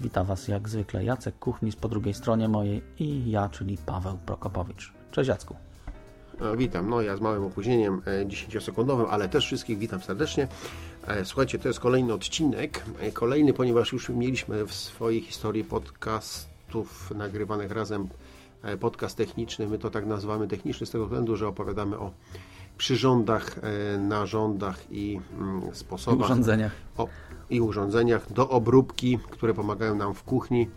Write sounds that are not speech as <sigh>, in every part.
Witam Was jak zwykle Jacek Kuchnis po drugiej stronie mojej i ja, czyli Paweł Prokopowicz. Cześć Jacku. E, Witam, no ja z małym opóźnieniem e, 10-sekundowym, ale też wszystkich witam serdecznie. E, Słuchajcie, to jest kolejny odcinek. E, Kolejny, ponieważ już mieliśmy w swojej historii podcastów nagrywanych razem e, podcast techniczny. My to tak nazywamy techniczny z tego względu, że opowiadamy o przyrządach, e, narządach i mm, sposobach. urządzeniach. O, I urządzeniach do obróbki, które pomagają nam w kuchni,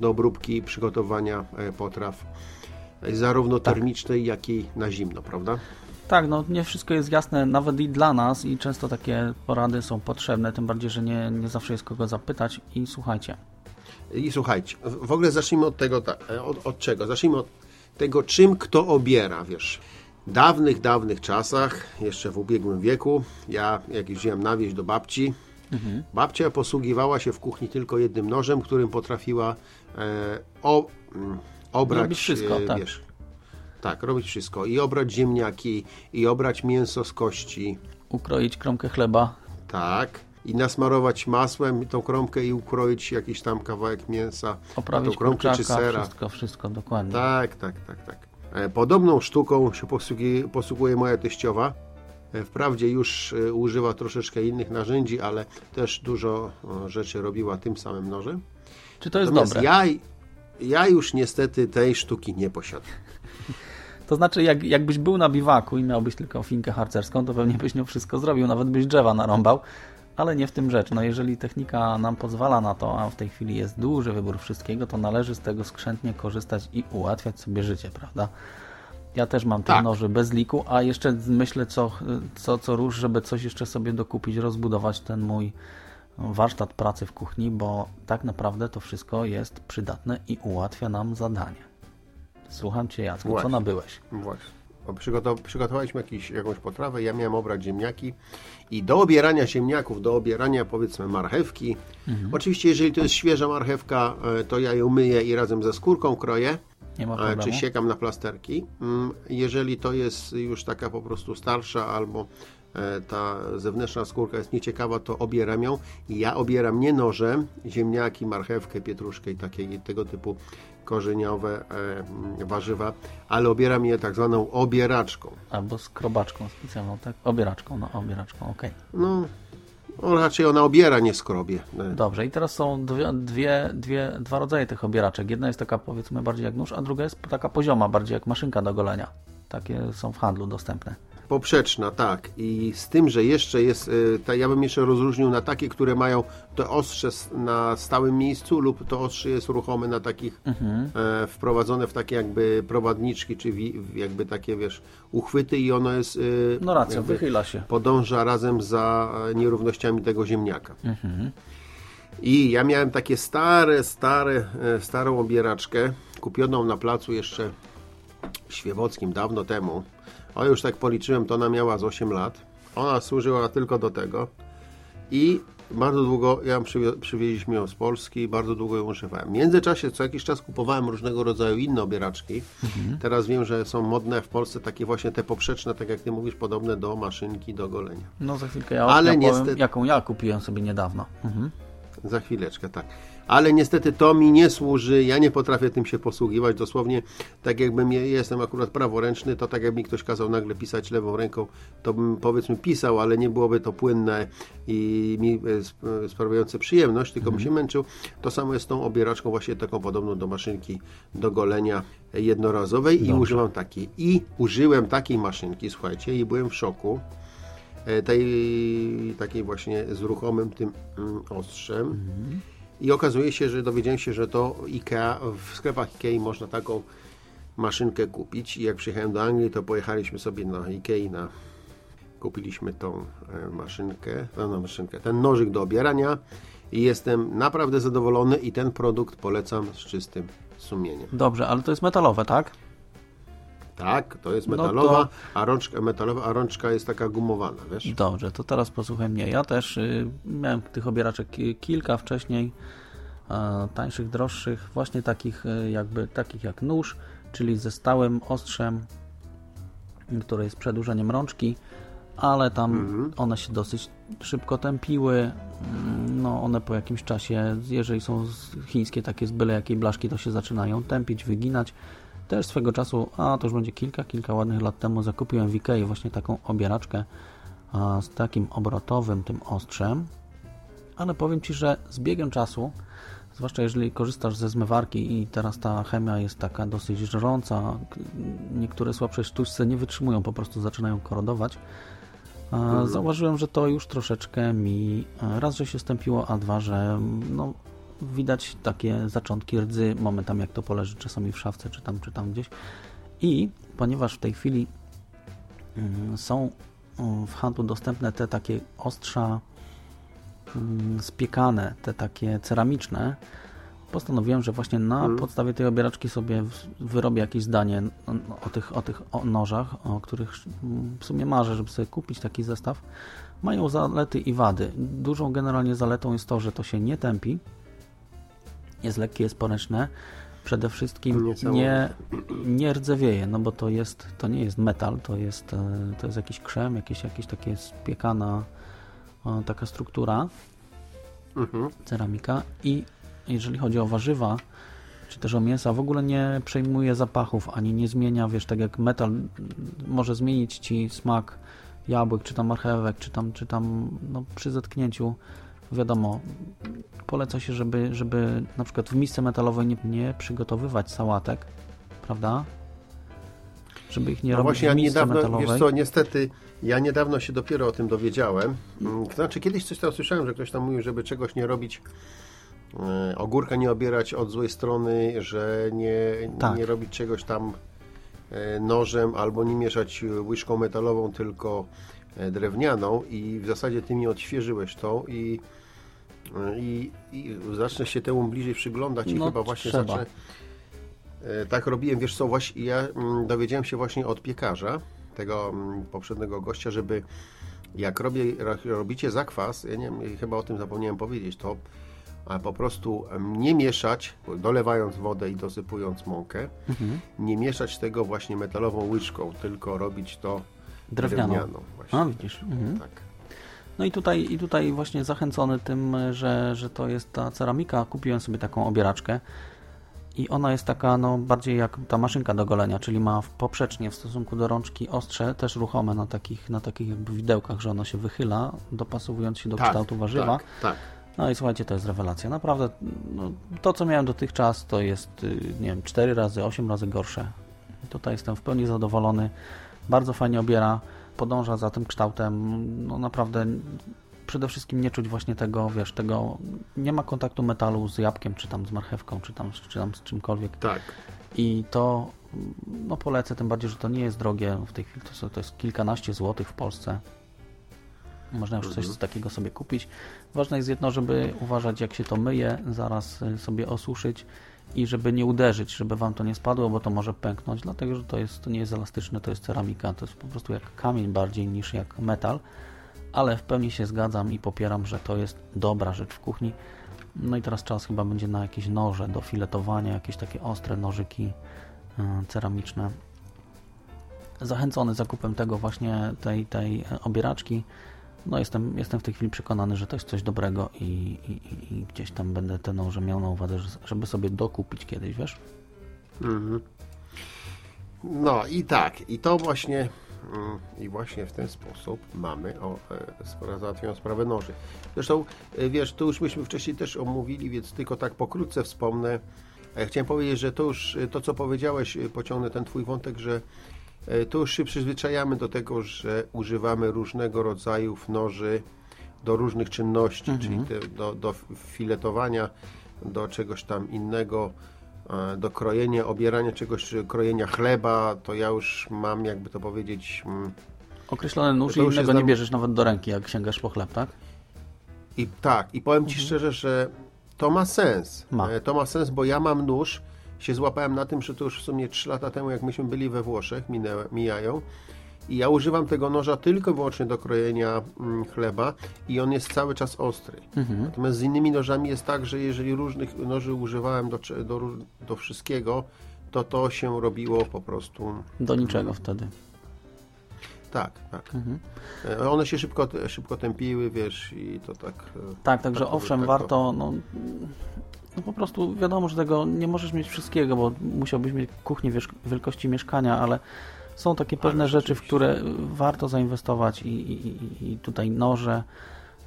do obróbki przygotowania e, potraw e, zarówno termicznej, jak i na zimno, prawda? Tak, no nie wszystko jest jasne nawet i dla nas i często takie porady są potrzebne, tym bardziej, że nie, nie zawsze jest kogo zapytać i słuchajcie. I słuchajcie, w ogóle zacznijmy od tego, tak, e, od, od czego? Zacznijmy od tego, czym kto obiera, wiesz. W dawnych, dawnych czasach, jeszcze w ubiegłym wieku, ja jak jeździłem na wieś do babci, babcia posługiwała się w kuchni tylko jednym nożem, którym potrafiła e, o, mm, obrać, Robić wszystko, e, tak. wiesz, tak, robić wszystko. I obrać ziemniaki, i obrać mięso z kości, Ukroić kromkę chleba, tak. I nasmarować masłem tą kromkę i ukroić jakiś tam kawałek mięsa, na tą oprawić kromkę czy kurczaka, sera. wszystko, wszystko, dokładnie. Tak, tak, tak, tak. E, Podobną sztuką się posługuje moja teściowa. E, Wprawdzie już e, używa troszeczkę innych narzędzi, ale też dużo rzeczy robiła tym samym nożem. Czy to jest Natomiast dobre? ja, ja już niestety tej sztuki nie posiadam. To znaczy, jak, jakbyś był na biwaku i miałbyś tylko finkę harcerską, to pewnie byś nią wszystko zrobił, nawet byś drzewa narąbał, ale nie w tym rzecz. No jeżeli technika nam pozwala na to, a w tej chwili jest duży wybór wszystkiego, to należy z tego skrzętnie korzystać i ułatwiać sobie życie, prawda? Ja też mam tych Tak. noży bez liku, a jeszcze myślę co, co, co róż, żeby coś jeszcze sobie dokupić, rozbudować ten mój warsztat pracy w kuchni, bo tak naprawdę to wszystko jest przydatne i ułatwia nam zadanie. Słucham Cię Jacku, co Właśnie. nabyłeś? Właśnie. Przygotow przygotowaliśmy jakiś, jakąś potrawę, ja miałem obrać ziemniaki i do obierania ziemniaków, do obierania powiedzmy marchewki. Oczywiście jeżeli to jest świeża marchewka, e, to ja ją myję i razem ze skórką kroję. Nie ma e, problemu. czy siekam na plasterki. Mm, Jeżeli to jest już taka po prostu starsza albo e, ta zewnętrzna skórka jest nieciekawa, to obieram ją. Ja obieram nie nożem ziemniaki, marchewkę, pietruszkę i takie tego typu korzeniowe e, mm, warzywa, ale obieram je tak zwaną obieraczką. Albo z krobaczką specjalną, tak? Obieraczką, no obieraczką, okej. No, no raczej ona obiera, nie skrobie. Dobrze, i teraz są dwie, dwie, dwie, dwa rodzaje tych obieraczek. Jedna jest taka powiedzmy bardziej jak nóż, a druga jest taka pozioma, bardziej jak maszynka do golenia. Takie są w handlu dostępne. Poprzeczna, tak. I z tym, że jeszcze jest, y, ta, ja bym jeszcze rozróżnił na takie, które mają to ostrze na stałym miejscu lub to ostrze jest ruchome na takich, e, wprowadzone w takie jakby prowadniczki, czy wi, jakby takie, wiesz, uchwyty i ono jest... y, No racja, wychyla się. Podąża razem za e, nierównościami tego ziemniaka. I ja miałem takie stare, stare, e, starą obieraczkę, kupioną na placu jeszcze w Świewockim dawno temu. O, już tak policzyłem, to ona miała z 8 lat. Ona służyła tylko do tego. I bardzo długo, ja przywie- przywieźliśmy ją z Polski i bardzo długo ją używałem. W międzyczasie co jakiś czas kupowałem różnego rodzaju inne obieraczki. Teraz wiem, że są modne w Polsce takie właśnie te poprzeczne, tak jak ty mówisz, podobne do maszynki do golenia. No za chwilkę ja, Ale ja niestety- jaką ja kupiłem sobie niedawno. Mhm. Za chwileczkę, tak. Ale niestety to mi nie służy, ja nie potrafię tym się posługiwać. Dosłownie, tak jakbym, je- jestem akurat praworęczny, to tak jakby mi ktoś kazał nagle pisać lewą ręką, to bym powiedzmy pisał, ale nie byłoby to płynne i mi e, e, sprawiające przyjemność, tylko bym się męczył. To samo jest z tą obieraczką właśnie taką podobną do maszynki do golenia jednorazowej i używam takiej. I użyłem takiej maszynki, słuchajcie, i byłem w szoku e, tej takiej właśnie z ruchomym tym mm, ostrzem. I okazuje się, że dowiedziałem się, że to IKEA, w sklepach IKEA można taką maszynkę kupić. I jak przyjechałem do Anglii, to pojechaliśmy sobie na IKEA na kupiliśmy tą e, maszynkę, no, maszynkę, ten nożyk do obierania i jestem naprawdę zadowolony i ten produkt polecam z czystym sumieniem. Dobrze, ale to jest metalowe, tak? Tak, to jest No metalowa, to- a rączka metalowa, a rączka jest taka gumowana, wiesz? Dobrze, to teraz posłuchaj mnie. Ja też y, miałem tych obieraczek ki- kilka wcześniej, e, tańszych, droższych, właśnie takich y, jakby takich jak nóż, czyli ze stałym ostrzem, które jest przedłużeniem rączki, ale tam one się dosyć szybko tępiły. Mm, No, one po jakimś czasie, jeżeli są chińskie takie z byle jakiej blaszki, to się zaczynają tępić, wyginać. Też swego czasu, a to już będzie kilka, kilka ładnych lat temu, zakupiłem w Ikei właśnie taką obieraczkę z takim obrotowym tym ostrzem. Ale powiem Ci, że z biegiem czasu, zwłaszcza jeżeli korzystasz ze zmywarki i teraz ta chemia jest taka dosyć żrąca, niektóre słabsze sztućce nie wytrzymują, po prostu zaczynają korodować. A, Zauważyłem, że to już troszeczkę mi e, raz, że się stępiło, a dwa, że no, widać takie zaczątki rdzy momentami, jak to poleży czasami w szafce, czy tam, czy tam gdzieś. I ponieważ w tej chwili mm, są mm, w handlu dostępne te takie ostrza mm, spiekane, te takie ceramiczne, postanowiłem, że właśnie na podstawie tej obieraczki sobie wyrobię jakieś zdanie o tych, o tych nożach, o których w sumie marzę, żeby sobie kupić taki zestaw. Mają zalety i wady. Dużą generalnie zaletą jest to, że to się nie tępi, jest lekkie, jest poręczne. Przede wszystkim nie, nie rdzewieje, no bo to jest, to nie jest metal, to jest, e, to jest jakiś krzem, jakieś, jakieś takie spiekana taka struktura, Mhm. ceramika i jeżeli chodzi o warzywa, czy też o mięsa, w ogóle nie przejmuje zapachów, ani nie zmienia, wiesz, tak jak metal może zmienić Ci smak jabłek, czy tam marchewek, czy tam, czy tam no, przy zetknięciu, wiadomo, poleca się, żeby, żeby na przykład w misce metalowej nie, nie przygotowywać sałatek, prawda? Żeby ich nie No robić właśnie, ja niedawno, metalowej. wiesz co, niestety, ja niedawno się dopiero o tym dowiedziałem. Mm, znaczy, kiedyś coś tam słyszałem, że ktoś tam mówił, żeby czegoś nie robić, e, ogórka nie obierać od złej strony, że nie, Tak. nie robić czegoś tam e, nożem, albo nie mieszać łyżką metalową, tylko drewnianą i w zasadzie ty mi odświeżyłeś to i, e, i, i zacznę się temu bliżej przyglądać i No, chyba właśnie trzeba. zacznę E, Tak robiłem, wiesz co, właśnie ja mm, dowiedziałem się właśnie od piekarza, tego mm, poprzedniego gościa, żeby jak robię, robicie zakwas, ja nie wiem, chyba o tym zapomniałem powiedzieć, to a po prostu nie mieszać, dolewając wodę i dosypując mąkę, Mhm. nie mieszać tego właśnie metalową łyżką, tylko robić to Drewnianą. drewnianą. właśnie. A, widzisz. Mhm. Tak. No i tutaj, i tutaj właśnie zachęcony tym, że, że to jest ta ceramika, kupiłem sobie taką obieraczkę i ona jest taka no, bardziej jak ta maszynka do golenia, czyli ma poprzecznie w stosunku do rączki ostrze, też ruchome na takich, na takich jakby widełkach, że ona się wychyla, dopasowując się do kształtu warzywa. Tak, tak. No i słuchajcie, to jest rewelacja. Naprawdę no, to, co miałem dotychczas, to jest, y, nie wiem, 4 razy, 8 razy gorsze. Tutaj jestem w pełni zadowolony. Bardzo fajnie obiera, podąża za tym kształtem. No naprawdę przede wszystkim nie czuć właśnie tego, wiesz, tego, nie ma kontaktu metalu z jabłkiem, czy tam z marchewką, czy tam, czy tam z czymkolwiek. tak. I to no polecę, tym bardziej, że to nie jest drogie. W tej chwili to, to jest kilkanaście złotych w Polsce. Można już coś takiego sobie kupić. Ważne jest jedno, żeby uważać jak się to myje, zaraz y, sobie osuszyć i żeby nie uderzyć, żeby Wam to nie spadło, bo to może pęknąć, dlatego że to, jest, to nie jest elastyczne, to jest ceramika, to jest po prostu jak kamień bardziej niż jak metal, ale w pełni się zgadzam i popieram, że to jest dobra rzecz w kuchni. No i teraz czas chyba będzie na jakieś noże do filetowania, jakieś takie ostre nożyki y, ceramiczne. Zachęcony zakupem tego właśnie, tej, tej e, obieraczki, no jestem, jestem w tej chwili przekonany, że to jest coś dobrego i, i, i- gdzieś tam będę te noże miał na uwadze, że- żeby sobie dokupić kiedyś, wiesz? Mhm. No i tak, i to właśnie mm, i właśnie w ten sposób mamy o, e, załatwioną sprawę noży. Zresztą, e, wiesz, to już myśmy wcześniej też omówili, więc tylko tak pokrótce wspomnę. E, Chciałem powiedzieć, że to już, e, to co powiedziałeś, pociągnę ten twój wątek, że to już się przyzwyczajamy do tego, że używamy różnego rodzaju noży do różnych czynności, czyli te, do, do filetowania, do czegoś tam innego, e, do krojenia, obierania czegoś, krojenia chleba, to ja już mam, jakby to powiedzieć, mm, Określony nóż i już innego jest nie bierzesz nawet do ręki, jak sięgasz po chleb, tak? I tak, i powiem Ci szczerze, że to ma sens. Ma. E, To ma sens, bo ja mam nóż, się złapałem na tym, że to już w sumie 3 lata temu, jak myśmy byli we Włoszech, minęły, mijają, i ja używam tego noża tylko i wyłącznie do krojenia mm, chleba i on jest cały czas ostry. Natomiast z innymi nożami jest tak, że jeżeli różnych noży używałem do, do, do wszystkiego, to to się robiło po prostu... Do niczego wtedy. Tak, tak. E, One się szybko, szybko tępiły, wiesz, i to tak... e, Tak, także tak owszem, tak to- warto, no, no po prostu wiadomo, że tego nie możesz mieć wszystkiego, bo musiałbyś mieć kuchnię wielkości mieszkania, ale są takie pewne Ale rzeczy, w które warto zainwestować i, i, i- i tutaj noże,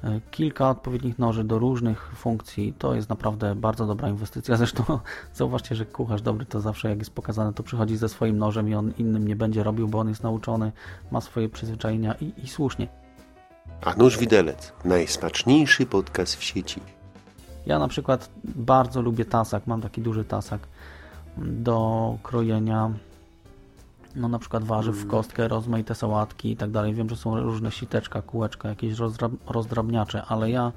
e, kilka odpowiednich noży do różnych funkcji, to jest naprawdę bardzo dobra inwestycja. Zresztą <laughs> zauważcie, że kucharz dobry to zawsze jak jest pokazane, to przychodzi ze swoim nożem i on innym nie będzie robił, bo on jest nauczony, ma swoje przyzwyczajenia i, i słusznie. A nóż widelec. Najsmaczniejszy podcast w sieci. Ja na przykład bardzo lubię tasak, mam taki duży tasak do krojenia no na przykład warzyw w kostkę, rozmaite sałatki i tak dalej. Wiem, że są różne siteczka, kółeczka, jakieś rozdrab rozdrabniacze, ale ja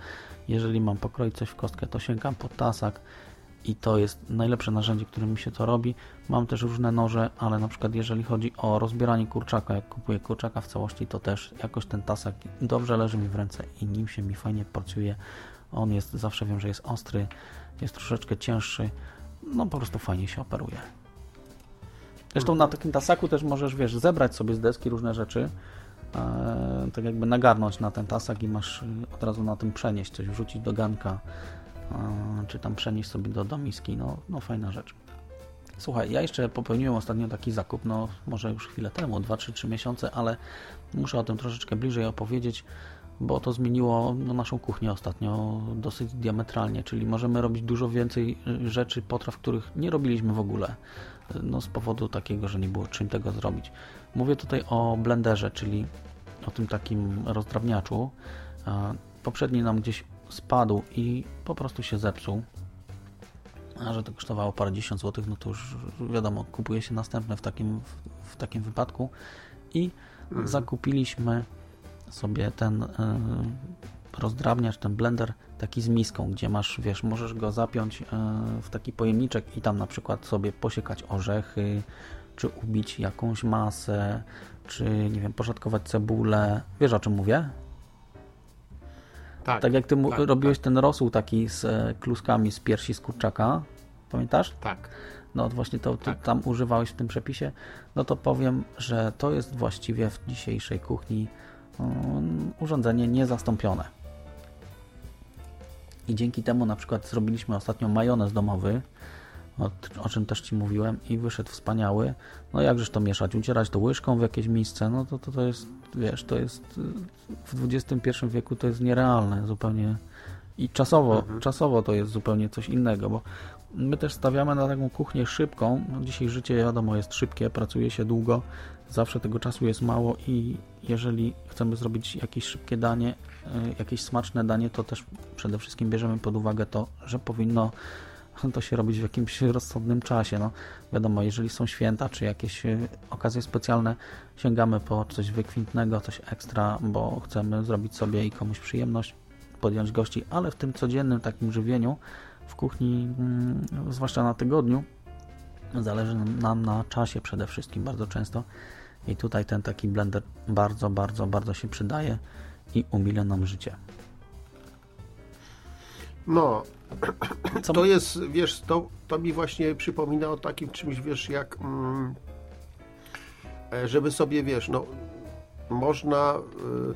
jeżeli mam pokroić coś w kostkę, to sięgam pod tasak i to jest najlepsze narzędzie, którym mi się to robi. Mam też różne noże, ale na przykład jeżeli chodzi o rozbieranie kurczaka, jak kupuję kurczaka w całości, to też jakoś ten tasak dobrze leży mi w ręce i nim się mi fajnie pracuje. On jest, zawsze wiem, że jest ostry, jest troszeczkę cięższy, no po prostu fajnie się operuje. Zresztą na takim tasaku też możesz, wiesz, zebrać sobie z deski różne rzeczy, e, tak jakby nagarnąć na ten tasak i masz e, od razu na tym przenieść, coś wrzucić do ganka, e, czy tam przenieść sobie do, do miski, no, no fajna rzecz. Słuchaj, ja jeszcze popełniłem ostatnio taki zakup, no może już chwilę temu, 2-3 miesiące, ale muszę o tym troszeczkę bliżej opowiedzieć, bo to zmieniło no, naszą kuchnię ostatnio dosyć diametralnie, czyli możemy robić dużo więcej y, rzeczy, potraw, których nie robiliśmy w ogóle, y, no z powodu takiego, że nie było czym tego zrobić. Mówię tutaj o blenderze, czyli o tym takim rozdrabniaczu. Poprzedni nam gdzieś spadł i po prostu się zepsuł. A że to kosztowało parędziesiąt złotych, no to już wiadomo, kupuje się następne w takim, w, w takim wypadku. I zakupiliśmy sobie ten y, rozdrabniacz, ten blender taki z miską, gdzie masz, wiesz, możesz go zapiąć y, w taki pojemniczek i tam na przykład sobie posiekać orzechy, czy ubić jakąś masę, czy nie wiem, poszatkować cebulę. Wiesz o czym mówię? Tak, Tak jak ty tak, robiłeś ten rosół taki z e, kluskami z piersi z kurczaka, pamiętasz? Tak. No właśnie to ty Tak. tam używałeś w tym przepisie, no to powiem, że to jest właściwie w dzisiejszej kuchni urządzenie niezastąpione. I dzięki temu na przykład zrobiliśmy ostatnio majonez domowy, o, o czym też Ci mówiłem i wyszedł wspaniały. No jakżeż to mieszać? Ucierać to łyżką w jakieś miejsce? No to, to, to jest, wiesz, to jest w XXI wieku to jest nierealne zupełnie i czasowo, czasowo to jest zupełnie coś innego, bo my też stawiamy na taką kuchnię szybką. No dzisiaj życie wiadomo jest szybkie, pracuje się długo, zawsze tego czasu jest mało i jeżeli chcemy zrobić jakieś szybkie danie, y, jakieś smaczne danie, to też przede wszystkim bierzemy pod uwagę to, że powinno to się robić w jakimś rozsądnym czasie. No, wiadomo, jeżeli są święta czy jakieś y, okazje specjalne, sięgamy po coś wykwintnego, coś ekstra, bo chcemy zrobić sobie i komuś przyjemność, podjąć gości, ale w tym codziennym takim żywieniu w kuchni, mm, zwłaszcza na tygodniu, zależy nam na czasie przede wszystkim bardzo często i tutaj ten taki blender bardzo, bardzo, bardzo się przydaje i umila nam życie. No, Co- to jest, wiesz, to, to mi właśnie przypomina o takim czymś, wiesz, jak mm, e, żeby sobie, wiesz, no można, y,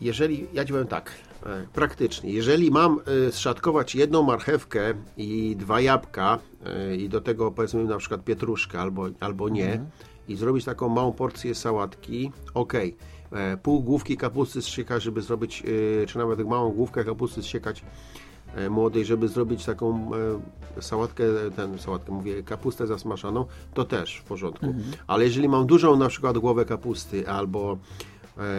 jeżeli, ja ci powiem tak, praktycznie, jeżeli mam y, zszatkować jedną marchewkę i dwa jabłka y, i do tego powiedzmy na przykład pietruszkę albo, albo nie i zrobić taką małą porcję sałatki, ok. Pół główki kapusty zsiekać, żeby zrobić, y, czy nawet małą główkę kapusty zsiekać e, młodej, żeby zrobić taką e, sałatkę, ten sałatkę, mówię, kapustę zasmażaną, to też w porządku. Ale jeżeli mam dużą na przykład głowę kapusty albo e,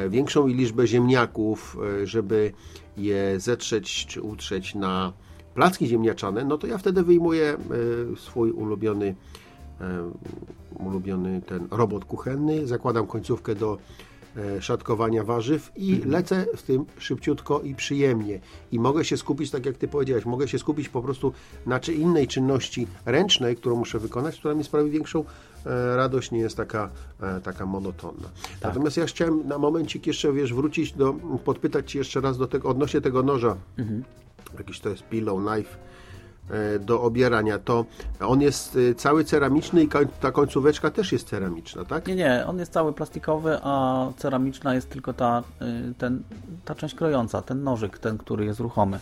większą liczbę ziemniaków, e, żeby je zetrzeć czy utrzeć na placki ziemniaczane, no to ja wtedy wyjmuję e, swój ulubiony e, ulubiony ten robot kuchenny, zakładam końcówkę do e, szatkowania warzyw i lecę w tym szybciutko i przyjemnie. I mogę się skupić, tak jak Ty powiedziałeś, mogę się skupić po prostu na czy innej czynności ręcznej, którą muszę wykonać, która mi sprawi większą e, radość, nie jest taka, e, taka monotonna. Natomiast ja chciałem na momencik jeszcze, wiesz, wrócić do, podpytać Ci jeszcze raz do tego, odnośnie tego noża. Jakiś to jest pillow knife e, do obierania, to on jest e, cały ceramiczny i ta końcóweczka też jest ceramiczna, tak? Nie, nie, on jest cały plastikowy, a ceramiczna jest tylko ta, ten, ta część krojąca, ten nożyk, ten, który jest ruchomy.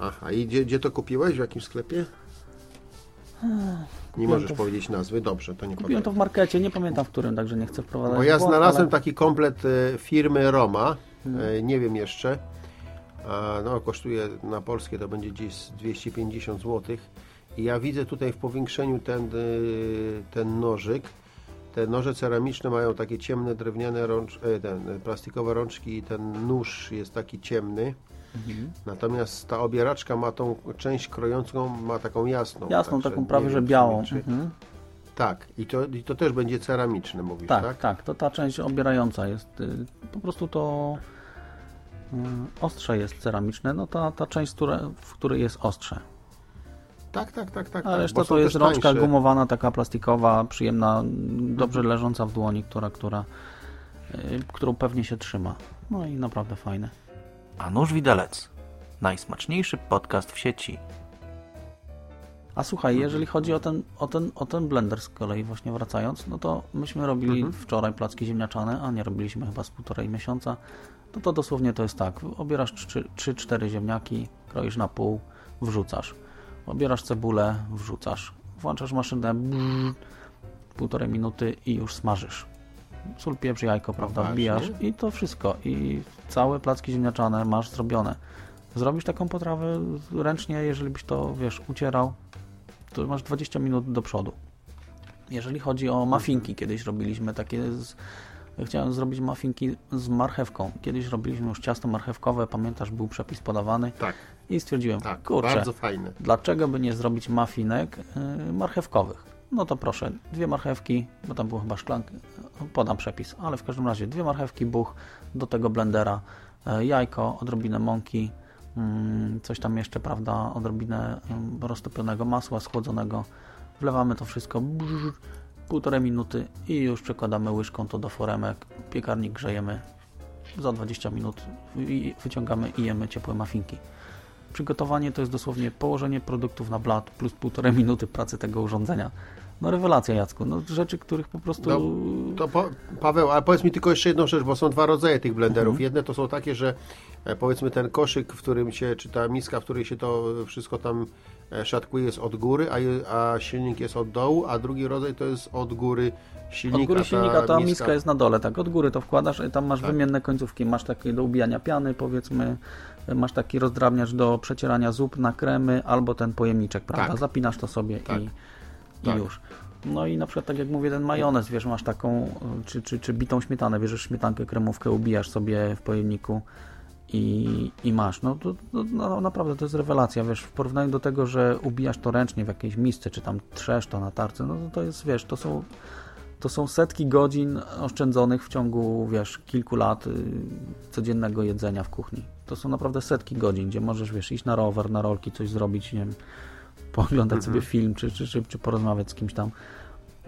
Aha, i gdzie, gdzie to kupiłeś? W jakim sklepie? Nie możesz to w- powiedzieć nazwy, dobrze, to nie Kupiłem to powiem. w markecie, nie pamiętam w którym, także nie chcę wprowadzać Bo ja błąd, znalazłem ale... taki komplet e, firmy Roma, Mhm. e, nie wiem jeszcze, a, no kosztuje na polskie to będzie gdzieś z 250 zł i ja widzę tutaj w powiększeniu ten, e, ten nożyk, te noże ceramiczne mają takie ciemne drewniane rącz, e, ten, e, plastikowe rączki i ten nóż jest taki ciemny. Mhm. Natomiast ta obieraczka ma tą część krojącą, ma taką jasną. Jasną, także taką prawie, że białą. czy- Mhm. Tak, i to, i to też będzie ceramiczne, mówisz, tak? Tak, tak, to ta część obierająca jest, y, po prostu to y, ostrze jest ceramiczne, no ta, ta część, która, w której jest ostrze. Tak, tak, tak, tak. A tak, reszta są to jest rączka tańsze. gumowana, taka plastikowa, przyjemna, dobrze leżąca w dłoni, która, która, y, którą pewnie się trzyma. No i naprawdę fajne. A nóż widelec. Najsmaczniejszy podcast w sieci. A słuchaj, jeżeli chodzi o ten, o, ten, o ten blender z kolei, właśnie wracając, no to myśmy robili wczoraj placki ziemniaczane, a nie robiliśmy chyba z półtorej miesiąca. No to dosłownie to jest tak, obierasz 3-4 ziemniaki, kroisz na pół, wrzucasz. Obierasz cebulę, wrzucasz. Włączasz maszynę, brrr, półtorej minuty i już smażysz. Sól, pieprz, jajko, prawda, Poważnie? wbijasz i to wszystko. I całe placki ziemniaczane masz zrobione. Zrobisz taką potrawę ręcznie, jeżeli byś to, wiesz, ucierał, to masz 20 minut do przodu. Jeżeli chodzi o muffinki, kiedyś robiliśmy takie z... Chciałem zrobić muffinki z marchewką. Kiedyś robiliśmy już ciasto marchewkowe, pamiętasz, był przepis podawany Tak, i stwierdziłem, tak, kurczę, bardzo fajne. dlaczego by nie zrobić muffinek y, marchewkowych? No to proszę, dwie marchewki, bo tam było chyba szklanka, podam przepis, ale w każdym razie dwie marchewki, buch, do tego blendera, y, jajko, odrobinę mąki, mm, coś tam jeszcze, prawda, odrobinę ym, roztopionego masła schłodzonego. Wlewamy to wszystko, brrr, półtorej minuty i już przekładamy łyżką to do foremek, piekarnik grzejemy, za 20 minut wyciągamy i jemy ciepłe muffinki. Przygotowanie to jest dosłownie położenie produktów na blat plus półtorej minuty pracy tego urządzenia. No rewelacja Jacku, no rzeczy, których po prostu... No, to po, Paweł, ale powiedz mi tylko jeszcze jedną rzecz, bo są dwa rodzaje tych blenderów. Mhm. Jedne to są takie, że e, powiedzmy ten koszyk, w którym się, czy ta miska, w której się to wszystko tam e, szatkuje jest od góry, a, a silnik jest od dołu, a drugi rodzaj to jest od góry silnik, Od góry silnika ta miska jest na dole, tak, od góry to wkładasz i tam masz Tak. wymienne końcówki, masz takie do ubijania piany, powiedzmy, masz taki rozdrabniacz do przecierania zup na kremy, albo ten pojemniczek, prawda, Tak. zapinasz to sobie Tak. i, i Tak. już. No i na przykład tak jak mówię, ten majonez, wiesz, masz taką, y, czy, czy, czy bitą śmietanę, bierzesz śmietankę, kremówkę, ubijasz sobie w pojemniku i, i masz. No to, to no, naprawdę to jest rewelacja, wiesz, w porównaniu do tego, że ubijasz to ręcznie w jakiejś misce, czy tam trzesz to na tarce, no to, to jest, wiesz, to są to są setki godzin oszczędzonych w ciągu, wiesz, kilku lat y, codziennego jedzenia w kuchni. To są naprawdę setki godzin, gdzie możesz, wiesz, iść na rower, na rolki, coś zrobić, nie wiem, pooglądać sobie film, czy, czy, czy, czy porozmawiać z kimś tam.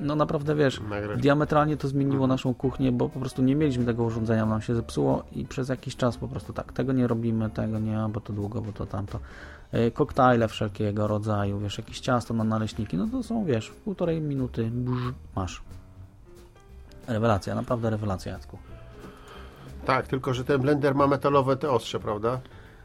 No naprawdę, wiesz, Nagrać. diametralnie to zmieniło naszą kuchnię, bo po prostu nie mieliśmy tego urządzenia, nam się zepsuło i przez jakiś czas po prostu tak, tego nie robimy, tego nie, bo to długo, bo to tamto. Y, Koktajle wszelkiego rodzaju, wiesz, jakieś ciasto na naleśniki, no to są, wiesz, w półtorej minuty brz, masz. Rewelacja, naprawdę rewelacja, Jacku. Tak, tylko że ten blender ma metalowe te ostrze, prawda?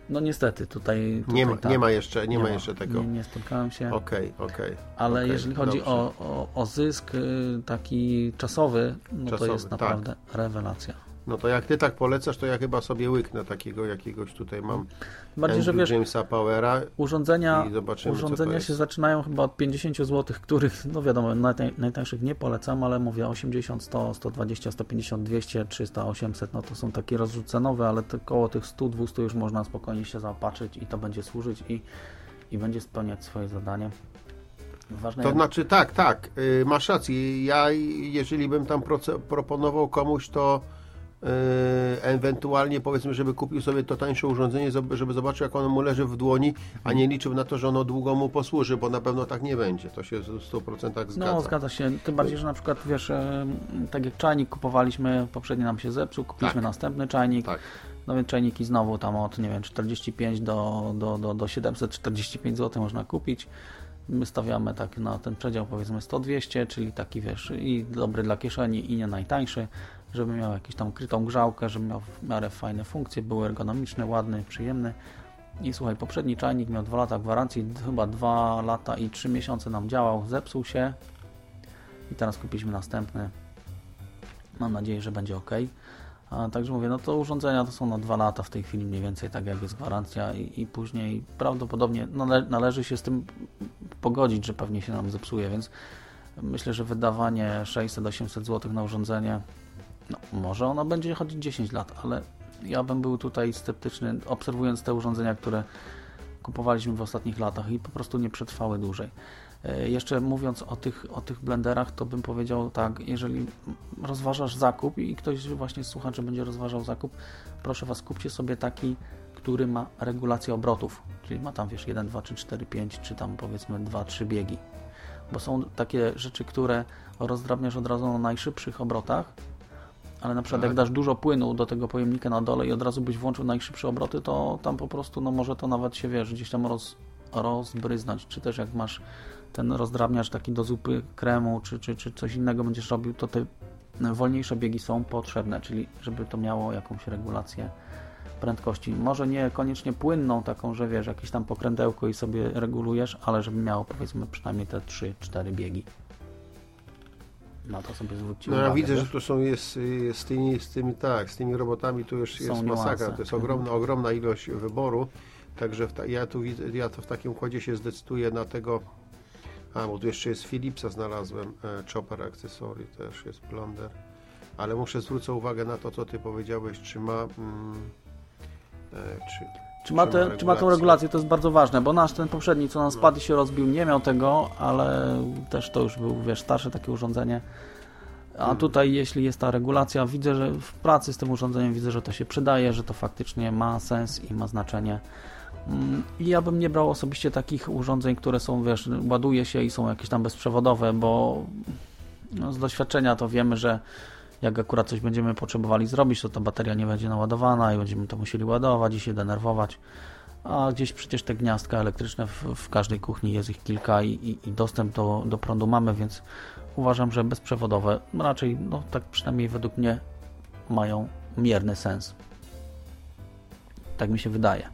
No niestety, tutaj... tutaj Nie ma, tak, nie ma jeszcze, nie, ma jeszcze tego. Nie, nie spotkałem się. Okej, okej. Ale okej, jeżeli chodzi o, o, o zysk y, taki czasowy, no Czasowy, to jest tak. naprawdę rewelacja. No to jak ty tak polecasz, to ja chyba sobie łyknę takiego jakiegoś tutaj mam. Bardziej, że Andrew wiesz, Jamesa Powera. urządzenia, urządzenia się zaczynają chyba od 50 zł, których, no wiadomo, najtań- najtańszych nie polecam, ale mówię 80, 100, 120, 150, 200, 300, 800, no to są takie rozrzucenowe, ale to koło tych 100, 200 już można spokojnie się zaopatrzyć i to będzie służyć i, i będzie spełniać swoje zadanie. Ważne To jest- znaczy tak, tak, y, masz rację. Ja jeżeli bym tam proce- proponował komuś, to ewentualnie powiedzmy, żeby kupił sobie to tańsze urządzenie, żeby zobaczył jak ono mu leży w dłoni, a nie liczył na to, że ono długo mu posłuży, bo na pewno tak nie będzie. To się w 100% zgadza. No, zgadza się. Tym bardziej, że na przykład, wiesz, e, tak jak czajnik kupowaliśmy, poprzedni nam się zepsuł, kupiliśmy Tak. następny czajnik. Tak. No więc czajniki znowu tam od, nie wiem, 45 do, do, do, do 745 zł można kupić. My stawiamy tak na ten przedział powiedzmy 100-200, czyli taki wiesz i dobry dla kieszeni i nie najtańszy, żeby miał jakąś tam krytą grzałkę, żeby miał w miarę fajne funkcje, był ergonomiczny, ładny, przyjemny. I słuchaj, poprzedni czajnik miał 2 lata gwarancji, chyba 2 lata i 3 miesiące nam działał, zepsuł się i teraz kupiliśmy następny. Mam nadzieję, że będzie ok. A także mówię, no to urządzenia to są na 2 lata w tej chwili mniej więcej, tak jak jest gwarancja i, i później prawdopodobnie nale, należy się z tym pogodzić, że pewnie się nam zepsuje, więc myślę, że wydawanie 600-800 zł na urządzenie, no może ono będzie chodzić 10 lat, ale ja bym był tutaj sceptyczny, obserwując te urządzenia, które kupowaliśmy w ostatnich latach i po prostu nie przetrwały dłużej. E, Jeszcze mówiąc o tych, o tych blenderach, to bym powiedział tak, jeżeli rozważasz zakup i ktoś właśnie słuchaczy będzie rozważał zakup, proszę Was, kupcie sobie taki, który ma regulację obrotów, czyli ma tam wiesz 1, 2, 3, 4, 5, czy tam powiedzmy 2, 3 biegi. Bo są takie rzeczy, które rozdrabniasz od razu na najszybszych obrotach, ale na przykład jak dasz dużo płynu do tego pojemnika na dole i od razu byś włączył najszybsze obroty, to tam po prostu no może to nawet się wiesz, gdzieś tam roz, rozbryznąć, czy też jak masz ten rozdrabniacz taki do zupy kremu, czy, czy, czy coś innego będziesz robił, to te wolniejsze biegi są potrzebne, czyli żeby to miało jakąś regulację prędkości. Może nie koniecznie płynną taką, że wiesz, jakieś tam pokrętełko i sobie regulujesz, ale żeby miało powiedzmy przynajmniej te 3-4 biegi. Na to sobie zwróćcie No uwagę. ja widzę, wiesz? że tu są jest, y, z tymi, z tymi tak, z tymi robotami tu już jest niuanse. masakra. To jest ogromna, ogromna ilość wyboru. Także ta, ja tu widzę, ja to w takim układzie się zdecyduję na tego. A, bo tu jeszcze jest Philipsa znalazłem, e, Chopper Accessory też jest Blonder. Ale muszę zwrócić uwagę na to, co ty powiedziałeś, czy ma. Mm, e, czy, Czy ma, te, czy ma tą regulację? to jest bardzo ważne, bo nasz ten poprzedni, co nam spadł i się rozbił, nie miał tego, ale też to już był, wiesz, starsze takie urządzenie. A tutaj, jeśli jest ta regulacja, widzę, że w pracy z tym urządzeniem widzę, że to się przydaje, że to faktycznie ma sens i ma znaczenie. Mm, I ja bym nie brał osobiście takich urządzeń, które są, wiesz, ładuje się i są jakieś tam bezprzewodowe, bo no, z doświadczenia to wiemy, że jak akurat coś będziemy potrzebowali zrobić, to ta bateria nie będzie naładowana i będziemy to musieli ładować i się denerwować. A gdzieś przecież te gniazdka elektryczne w, w każdej kuchni jest ich kilka i, i, i dostęp do, do prądu mamy, więc uważam, że bezprzewodowe raczej, no tak przynajmniej według mnie, mają mierny sens. Tak mi się wydaje.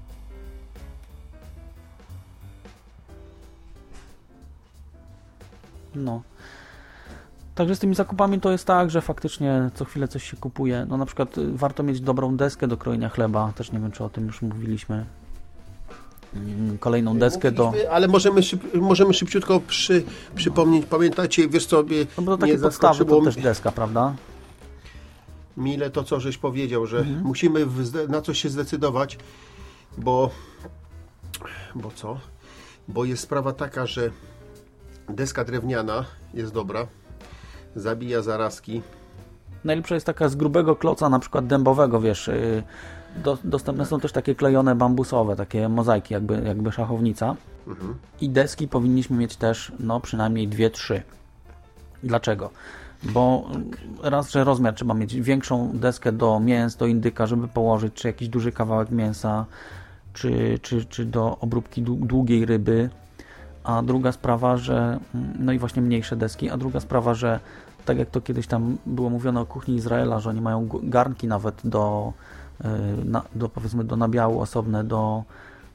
No. Także z tymi zakupami to jest tak, że faktycznie co chwilę coś się kupuje. No na przykład y, warto mieć dobrą deskę do krojenia chleba. Też nie wiem, czy o tym już mówiliśmy. Mm, Kolejną deskę do... Mówiliśmy, Ale możemy, szyb, możemy szybciutko przy, przypomnieć. Pamiętacie, wiesz co, mnie, No bo to takie podstawy to też deska, prawda? mile to, co żeś powiedział, że Mhm. musimy na coś się zdecydować, bo bo co? Bo jest sprawa taka, że deska drewniana jest dobra, zabija zarazki, Najlepsza jest taka z grubego kloca, na przykład dębowego, wiesz. y, Do, dostępne są też takie klejone bambusowe, takie mozaiki, jakby, jakby szachownica. I deski powinniśmy mieć też, no przynajmniej dwie, trzy. Dlaczego? Bo raz, że rozmiar trzeba mieć większą deskę do mięs, do indyka, żeby położyć, czy jakiś duży kawałek mięsa, czy, czy, czy do obróbki dłu- długiej ryby. A druga sprawa, że mm, no i właśnie mniejsze deski, a druga sprawa, że tak jak to kiedyś tam było mówione o kuchni Izraela, że oni mają garnki nawet do, y, na, do powiedzmy do nabiału osobne, do,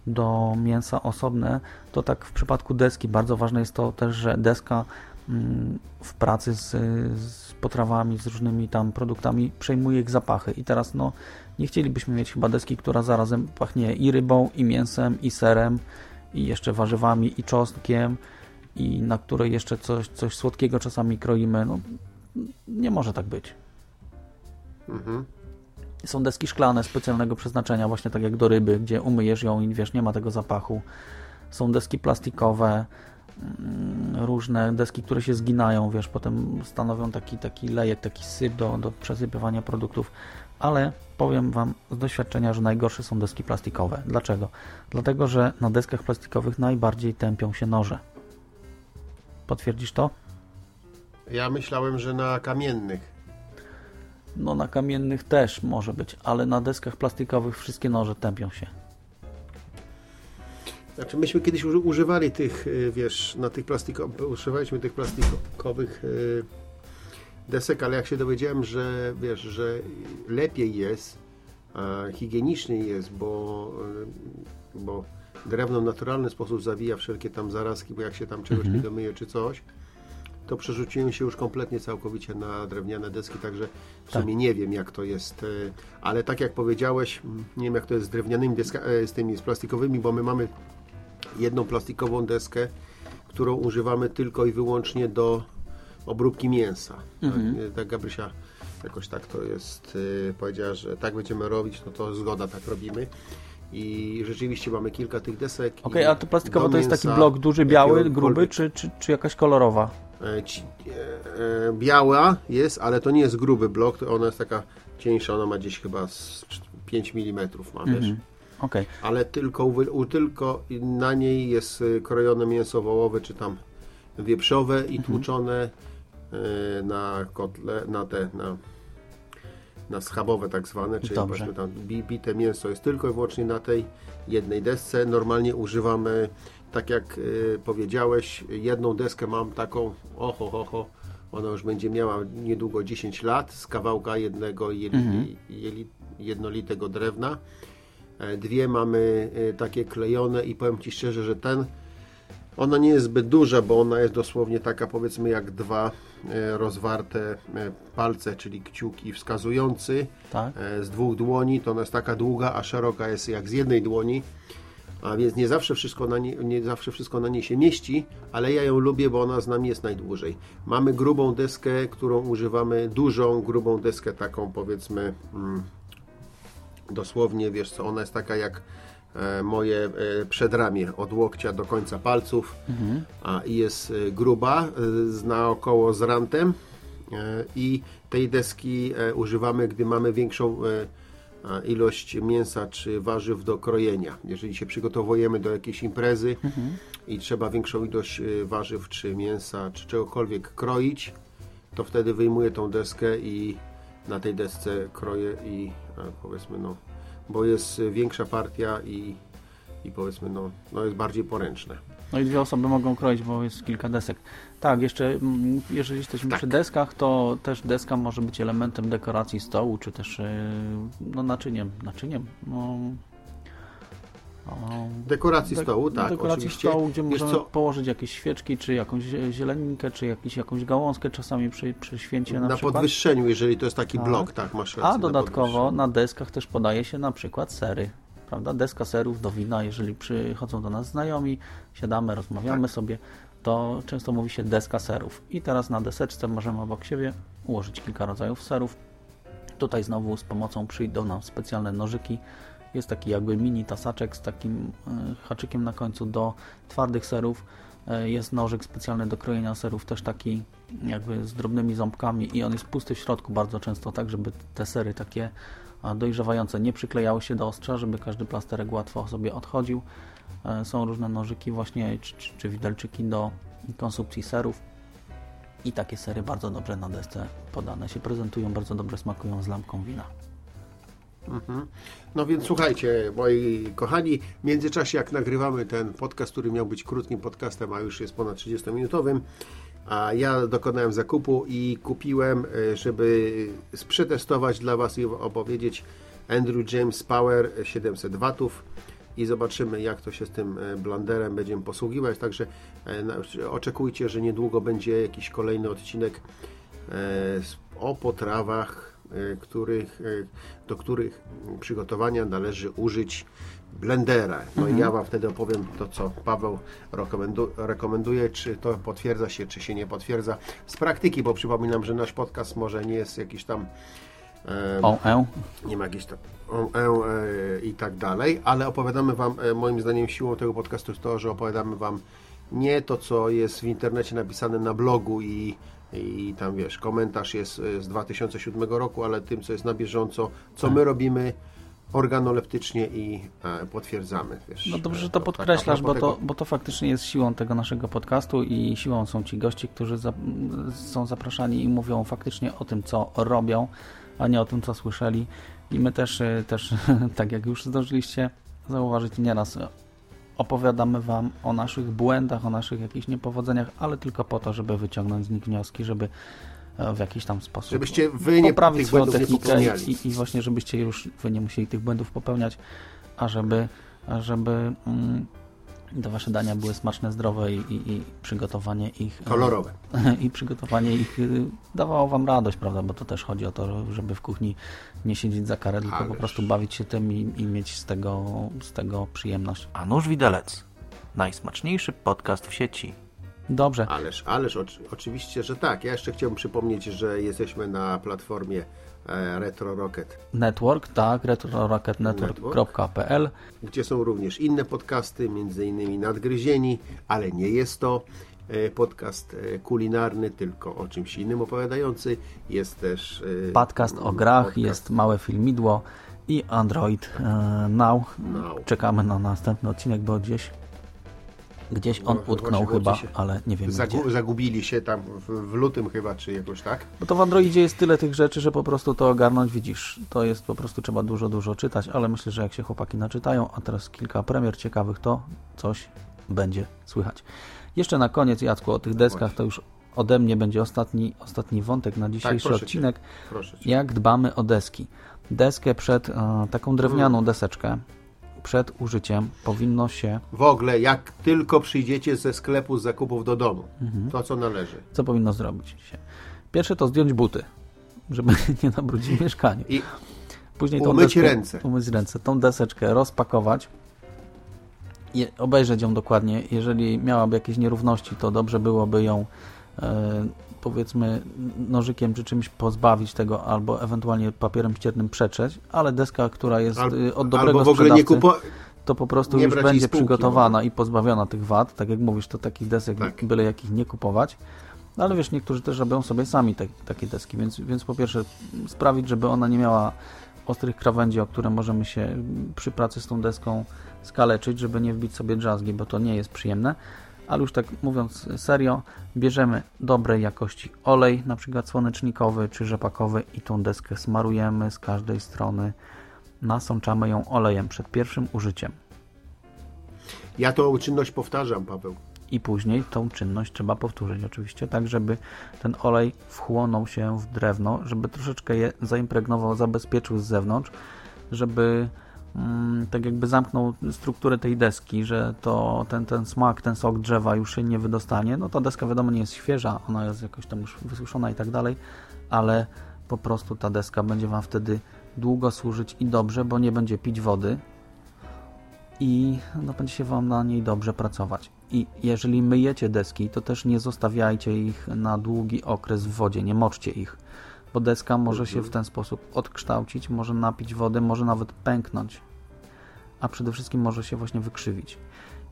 do mięsa osobne, to tak w przypadku deski bardzo ważne jest to też, że deska mm, w pracy z, z potrawami, z różnymi tam produktami przejmuje ich zapachy. I teraz no nie chcielibyśmy mieć chyba deski, która zarazem pachnie i rybą, i mięsem, i serem, i jeszcze warzywami, i czosnkiem, i na której jeszcze coś, coś słodkiego czasami kroimy. No, nie może tak być. Są deski szklane specjalnego przeznaczenia, właśnie tak jak do ryby, gdzie umyjesz ją i wiesz, nie ma tego zapachu. Są deski plastikowe, mm, różne deski, które się zginają, wiesz, potem stanowią taki, taki lejek, taki syp do, do przesypywania produktów, ale powiem Wam z doświadczenia, że najgorsze są deski plastikowe. Dlaczego? Dlatego, że na deskach plastikowych najbardziej tępią się noże. Potwierdzisz to? Ja myślałem, że na kamiennych. No na kamiennych też może być, ale na deskach plastikowych wszystkie noże tępią się. Znaczy myśmy kiedyś uży- używali tych, y, wiesz, na tych plastikowych, używaliśmy tych plastikowych y, desek, ale jak się dowiedziałem, że wiesz, że lepiej jest, a higieniczniej jest, bo, y, bo drewno w naturalny sposób zawija wszelkie tam zarazki, bo jak się tam czegoś nie domyje czy coś, to przerzuciłem się już kompletnie całkowicie na drewniane deski, także w Tak. sumie nie wiem jak to jest, e, ale tak jak powiedziałeś, nie wiem jak to jest z drewnianymi deskami, z tymi z plastikowymi, bo my mamy jedną plastikową deskę, którą używamy tylko i wyłącznie do obróbki mięsa. Tak, e, tak Gabrysia jakoś tak to jest, e, powiedziała, że tak będziemy robić, no to zgoda, tak robimy. I rzeczywiście mamy kilka tych desek. Okej, i a to plastikowo do to jest taki blok duży, biały, gruby, czy, czy, czy jakaś kolorowa? E, e, e, biała jest, ale to nie jest gruby blok, ona jest taka cieńsza, ona ma gdzieś chyba z cz- 5 mm ma, wiesz. Mhm. Okej. Ale tylko, tylko na niej jest e, krojone mięso wołowe, czy tam wieprzowe i tłuczone e, na kotle, na te, na, na schabowe tak zwane, czyli Dobrze. powiedzmy tam bi- bite mięso jest tylko i wyłącznie na tej jednej desce. Normalnie używamy, tak jak e, powiedziałeś, jedną deskę mam taką, oho, oho, ona już będzie miała niedługo 10 lat, z kawałka jednego jeli, jeli, jednolitego drewna. E, Dwie mamy e, takie klejone i powiem Ci szczerze, że ten ona nie jest zbyt duża, bo ona jest dosłownie taka powiedzmy jak dwa e, rozwarte e, palce, czyli kciuki wskazujący Tak. e, z dwóch dłoni. To ona jest taka długa, a szeroka jest jak z jednej dłoni. A więc nie zawsze, wszystko na nie, nie zawsze wszystko na niej się mieści, ale ja ją lubię, bo ona z nami jest najdłużej. Mamy grubą deskę, którą używamy, dużą, grubą deskę, taką powiedzmy mm, dosłownie, wiesz co, ona jest taka jak moje e, przedramię, od łokcia do końca palców a, i jest e, gruba, e, z naokoło z rantem e, i tej deski e, używamy, gdy mamy większą e, ilość mięsa czy warzyw do krojenia. Jeżeli się przygotowujemy do jakiejś imprezy i trzeba większą ilość e, warzyw czy mięsa czy czegokolwiek kroić, to wtedy wyjmuję tą deskę i na tej desce kroję i e, powiedzmy no, bo jest e, większa partia i, i powiedzmy no, no jest bardziej poręczne. No i dwie osoby mogą kroić, bo jest kilka desek. Tak, jeszcze mm, jeżeli jesteśmy Tak. przy deskach, to też deska może być elementem dekoracji stołu, czy też yy, no, naczyniem. Naczyniem? No, Dekoracji dek- stołu, tak, Dekoracji oczywiście. stołu, gdzie Wiesz możemy co? położyć jakieś świeczki, czy jakąś zie- zieleninkę, czy jakiś, jakąś gałązkę czasami przy, przy święcie na, Na, przykład. podwyższeniu, jeżeli to jest taki Tak. blok, tak, masz rację. A na dodatkowo podwyższeniu. na deskach też podaje się na przykład sery. Prawda? Deska serów do wina, jeżeli przychodzą do nas znajomi, siadamy, rozmawiamy Tak. sobie, to często mówi się deska serów. I teraz na deseczce możemy obok siebie ułożyć kilka rodzajów serów. Tutaj znowu z pomocą przyjdą nam specjalne nożyki. Jest taki jakby mini tasaczek z takim e, haczykiem na końcu do twardych serów. E, Jest nożyk specjalny do krojenia serów, też taki jakby z drobnymi ząbkami i on jest pusty w środku bardzo często, tak żeby te sery takie a, dojrzewające nie przyklejały się do ostrza, żeby każdy plasterek łatwo sobie odchodził. E, Są różne nożyki właśnie, czy, czy, czy widelczyki do konsumpcji serów i takie sery bardzo dobrze na desce podane się prezentują, bardzo dobrze smakują z lampką wina. No więc słuchajcie, moi kochani, w międzyczasie jak nagrywamy ten podcast, który miał być krótkim podcastem, a już jest ponad 30-minutowym, a ja dokonałem zakupu i kupiłem, e, żeby przetestować dla Was i opowiedzieć Andrew James Power 700 watów. I zobaczymy jak to się z tym e, blenderem będziemy posługiwać, także e, oczekujcie, że niedługo będzie jakiś kolejny odcinek o potrawach, których, e, do których przygotowania należy użyć blendera. No i ja Wam wtedy opowiem to, co Paweł rekomendu- rekomenduje, czy to potwierdza się, czy się nie potwierdza z praktyki, bo przypominam, że nasz podcast może nie jest jakiś tam e, O, e. nie ma jakiejś tam e, e, i tak dalej, ale opowiadamy Wam, e, moim zdaniem siłą tego podcastu jest to, że opowiadamy Wam nie to, co jest w internecie napisane na blogu i, i tam wiesz, komentarz jest e, z 2007 roku, ale tym, co jest na bieżąco, co my robimy organoleptycznie i e, potwierdzamy. Wiesz, No dobrze, że E, to tak a podkreślasz, bo propos to, tego- bo to faktycznie jest siłą tego naszego podcastu i siłą są ci gości, którzy za, są zapraszani i mówią faktycznie o tym, co robią, a nie o tym, co słyszeli. I my też, y, też <laughs> tak jak już zdążyliście zauważyć nieraz, opowiadamy Wam o naszych błędach, o naszych jakichś niepowodzeniach, ale tylko po to, żeby wyciągnąć z nich wnioski, żeby e, w jakiś tam sposób Żebyście wy nie, poprawić swoją technikę i, i właśnie żebyście już wy nie musieli tych błędów popełniać, a żeby, a żeby mm, te wasze dania były smaczne, zdrowe i, i, i przygotowanie ich Kolorowe. <laughs> i przygotowanie ich y, dawało wam radość, prawda? Bo to też chodzi o to, żeby w kuchni nie siedzieć za karę, tylko po Ależ. prostu bawić się tym i, i mieć z tego, z tego przyjemność. A nóż widelec. Najsmaczniejszy podcast w sieci. Dobrze, Ależ, ależ oczy, oczywiście, że tak. Ja jeszcze chciałbym przypomnieć, że jesteśmy na platformie e, Retro Rocket, Network, tak, retrorocketnetwork.pl gdzie są również inne podcasty, między innymi Nadgryzieni, ale nie jest to e, podcast e, kulinarny, tylko o czymś innym opowiadający. Jest też e, podcast o grach, podcast jest małe filmidło i Android e, Now. Now. Czekamy na następny odcinek, bo gdzieś gdzieś on No, utknął chyba, się ale nie wiem Zagu- gdzie. zagubili się tam w, w lutym chyba, czy jakoś tak? Bo to w Androidzie jest tyle tych rzeczy, że po prostu to ogarnąć widzisz. To jest po prostu trzeba dużo, dużo czytać, ale myślę, że jak się chłopaki naczytają, a teraz kilka premier ciekawych, to coś będzie słychać. Jeszcze na koniec, Jacku, o tych deskach, to już ode mnie będzie ostatni, ostatni wątek na dzisiejszy proszę cię. odcinek. Proszę cię. Jak dbamy o deski. Deskę przed, e, taką drewnianą deseczkę, przed użyciem powinno się, W ogóle, jak tylko przyjdziecie ze sklepu z zakupów do domu, Mhm. to co należy. co powinno zrobić się? Pierwsze to zdjąć buty, żeby <laughs> nie nabrudzić mieszkanie. I Później Umyć deskę, ręce. Umyć ręce. Tą deseczkę rozpakować. Je, obejrzeć ją dokładnie. Jeżeli miałaby jakieś nierówności, to dobrze byłoby ją e, powiedzmy nożykiem czy czymś pozbawić tego, albo ewentualnie papierem ściernym przetrzeć, ale deska, która jest Al, y, od dobrego albo sprzedawcy, kupo... to po prostu już będzie z półki, przygotowana i pozbawiona tych wad. Tak jak mówisz, to takich desek Tak. byle jakich nie kupować. No ale wiesz, niektórzy też robią sobie sami te, takie deski, więc, więc po pierwsze sprawić, żeby ona nie miała ostrych krawędzi, o które możemy się przy pracy z tą deską skaleczyć, żeby nie wbić sobie drzazgi, bo to nie jest przyjemne. Ale już tak mówiąc serio, bierzemy dobrej jakości olej, na przykład słonecznikowy czy rzepakowy i tą deskę smarujemy z każdej strony. Nasączamy ją olejem przed pierwszym użyciem. Ja tą czynność powtarzam, Paweł. i później tą czynność trzeba powtórzyć oczywiście, tak żeby ten olej wchłonął się w drewno, żeby troszeczkę je zaimpregnował, zabezpieczył z zewnątrz, żeby tak jakby zamknął strukturę tej deski, że to ten, ten smak, ten sok drzewa już się nie wydostanie. No ta deska wiadomo nie jest świeża, ona jest jakoś tam już wysuszona i tak dalej, ale po prostu ta deska będzie Wam wtedy długo służyć i dobrze, bo nie będzie pić wody, i no, będzie się Wam na niej dobrze pracować. I jeżeli myjecie deski, to też nie zostawiajcie ich na długi okres w wodzie, nie moczcie ich, bo deska może się w ten sposób odkształcić, może napić wody, może nawet pęknąć, a przede wszystkim może się właśnie wykrzywić.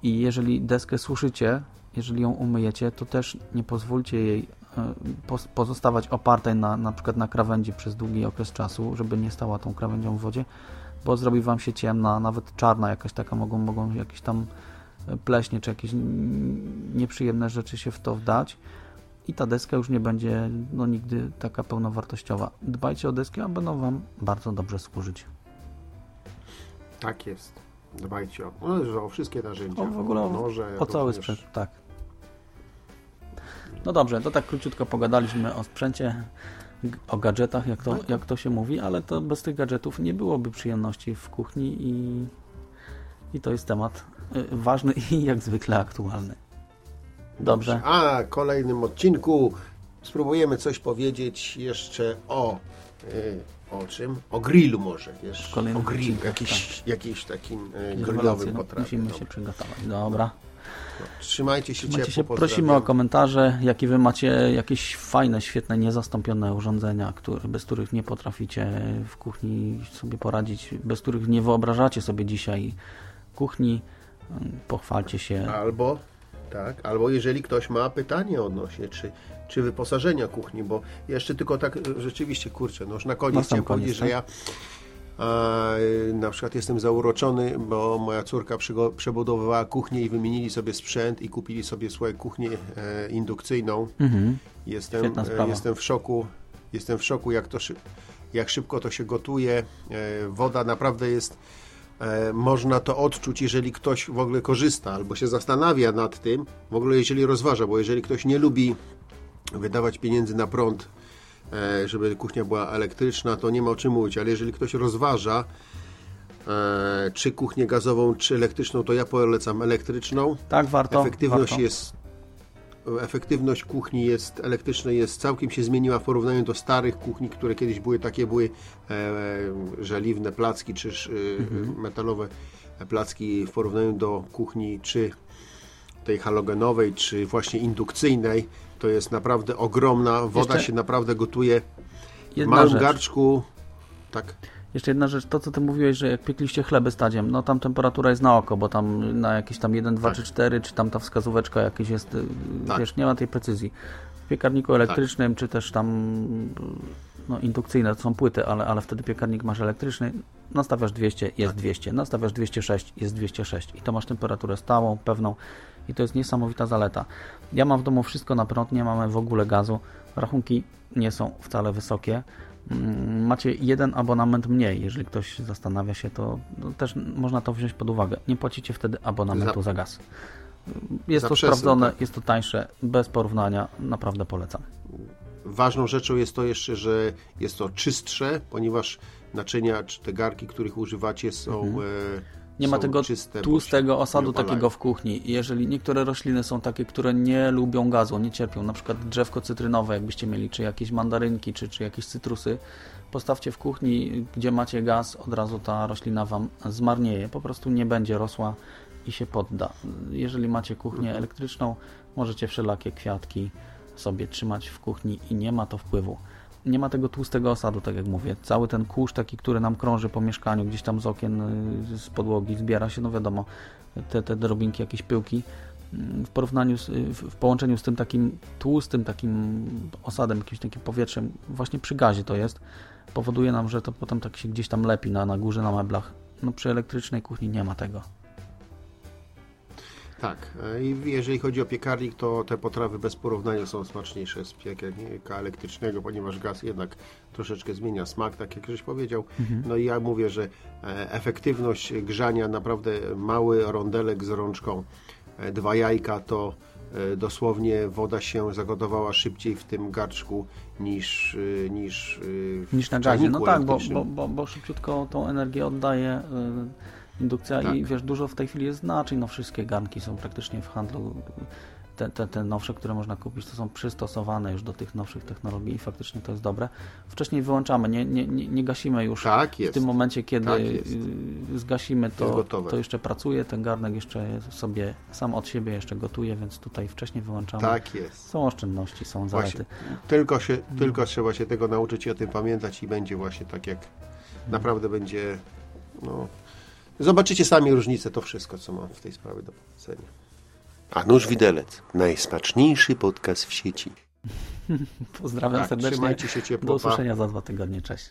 I jeżeli deskę suszycie, jeżeli ją umyjecie, to też nie pozwólcie jej e, pozostawać opartej na, na przykład na krawędzi przez długi okres czasu, żeby nie stała tą krawędzią w wodzie, bo zrobi Wam się ciemna, nawet czarna jakaś taka, mogą, mogą jakieś tam pleśnie czy jakieś nieprzyjemne rzeczy się w to wdać i ta deska już nie będzie no, nigdy taka pełnowartościowa. Dbajcie o deskę, a będą Wam bardzo dobrze służyć. Tak jest. Dbajcie o, no, o wszystkie narzędzia. O, w ogóle o, noże, o cały również. sprzęt, tak. No dobrze, to tak króciutko pogadaliśmy o sprzęcie, o gadżetach, jak to, jak to się mówi, ale to bez tych gadżetów nie byłoby przyjemności w kuchni i, i to jest temat y, ważny i jak zwykle aktualny. Dobrze. A kolejnym odcinku spróbujemy coś powiedzieć jeszcze o y, o czym? O grillu może, wiesz? kolejnym o grillu, jakiś, jakiś takim Rewelacje, grillowym no, potrawie. musimy Dobra. się przygotować. Dobra. Trzymajcie się Macie ciepło, się, prosimy o komentarze, jakie wy macie jakieś fajne, świetne, niezastąpione urządzenia, które, bez których nie potraficie w kuchni sobie poradzić, bez których nie wyobrażacie sobie dzisiaj kuchni. Pochwalcie się. Albo Tak, albo jeżeli ktoś ma pytanie odnośnie, czy, czy wyposażenia kuchni, bo jeszcze tylko tak e, rzeczywiście, kurczę, no już na koniec chciałem powiedzieć, że tak? ja a, na przykład jestem zauroczony, bo moja córka przebudowywała kuchnię i wymienili sobie sprzęt i kupili sobie swoją kuchnię e, indukcyjną. Jestem, Świetna e, jestem w szoku, jestem w szoku jak, to, jak szybko to się gotuje. E, woda naprawdę jest, można to odczuć, jeżeli ktoś w ogóle korzysta albo się zastanawia nad tym, w ogóle jeżeli rozważa, bo jeżeli ktoś nie lubi wydawać pieniędzy na prąd, e, żeby kuchnia była elektryczna, to nie ma o czym mówić, ale jeżeli ktoś rozważa, e, czy kuchnię gazową, czy elektryczną, to ja polecam elektryczną. Tak, warto. Efektywność warto. jest efektywność kuchni jest elektrycznej jest całkiem się zmieniła w porównaniu do starych kuchni, które kiedyś były takie były e, żeliwne placki czy e, Mhm. metalowe placki w porównaniu do kuchni czy tej halogenowej czy właśnie indukcyjnej to jest naprawdę ogromna woda Jeszcze się naprawdę gotuje w Jedna małym rzecz. garczku tak Jeszcze jedna rzecz, to co ty mówiłeś, że jak piekliście chleby stadziem, no tam temperatura jest na oko, bo tam na jakieś tam 1, 2 Tak. czy 4, czy tam ta wskazóweczka jakieś jest, y, Tak. wiesz, nie ma tej precyzji. W piekarniku elektrycznym, czy też tam no, indukcyjne, to są płyty, ale, ale wtedy piekarnik masz elektryczny, nastawiasz 200, jest Tak. 200, nastawiasz 206, jest 206 i to masz temperaturę stałą, pewną i to jest niesamowita zaleta. Ja mam w domu wszystko na prąd, nie mamy w ogóle gazu, rachunki nie są wcale wysokie. Mm, Macie jeden abonament mniej, jeżeli ktoś zastanawia się, to no, też można to wziąć pod uwagę. Nie płacicie wtedy abonamentu Za- za, gaz. Jest za to przesył, sprawdzone, tak. jest to tańsze, bez porównania, naprawdę polecam. Ważną rzeczą jest to jeszcze, że jest to czystsze, ponieważ naczynia czy te garki, których używacie są e, Mhm. Nie ma tego tłustego osadu takiego w kuchni. Jeżeli niektóre rośliny są takie, które nie lubią gazu, nie cierpią, na przykład drzewko cytrynowe, jakbyście mieli, czy jakieś mandarynki, czy, czy jakieś cytrusy, postawcie w kuchni, gdzie macie gaz, od razu ta roślina Wam zmarnieje, po prostu nie będzie rosła i się podda. Jeżeli macie kuchnię Mhm. elektryczną, możecie wszelakie kwiatki sobie trzymać w kuchni i nie ma to wpływu. Nie ma tego tłustego osadu, tak jak mówię. Cały ten kurz taki, który nam krąży po mieszkaniu, gdzieś tam z okien, y, z podłogi zbiera się, no wiadomo, te, te drobinki, jakieś pyłki. mm, W porównaniu, z, w, w połączeniu z tym takim tłustym, takim osadem, jakimś takim powietrzem, właśnie przy gazie to jest, powoduje nam, że to potem tak się gdzieś tam lepi na, na górze, na meblach. No przy elektrycznej kuchni nie ma tego. Tak. e, I jeżeli chodzi o piekarnik, to te potrawy bez porównania są smaczniejsze z piekarnika elektrycznego, ponieważ gaz jednak troszeczkę zmienia smak, tak jak żeś powiedział. No i ja mówię, że e, efektywność grzania, naprawdę mały rondelek z rączką, e, dwa jajka, to dosłownie woda się zagotowała szybciej w tym garczku niż, niż, w Niż na gazie. No tak, bo, bo, bo, bo szybciutko tą energię oddaje indukcja Tak. i wiesz, dużo w tej chwili jest naczyń, no wszystkie garnki są praktycznie w handlu. Te, te, te nowsze, które można kupić, to są przystosowane już do tych nowszych technologii i faktycznie to jest dobre. Wcześniej wyłączamy, nie, nie, nie, gasimy już. Tak W jest. tym momencie, kiedy Tak y, zgasimy, to, to jeszcze pracuje, ten garnek jeszcze sobie sam od siebie jeszcze gotuje, więc tutaj wcześniej wyłączamy. Tak jest. Są oszczędności, są zalety. Właśnie. Tylko, się, tylko trzeba się tego nauczyć i o tym pamiętać i będzie właśnie tak jak naprawdę będzie no, zobaczycie sami różnicę to wszystko, co mam w tej sprawie do powiedzenia. A nóż widelec. Najsmaczniejszy podcast w sieci. <laughs> Pozdrawiam Tak, serdecznie. trzymajcie się ciepło, Do pa. usłyszenia za dwa tygodnie. Cześć.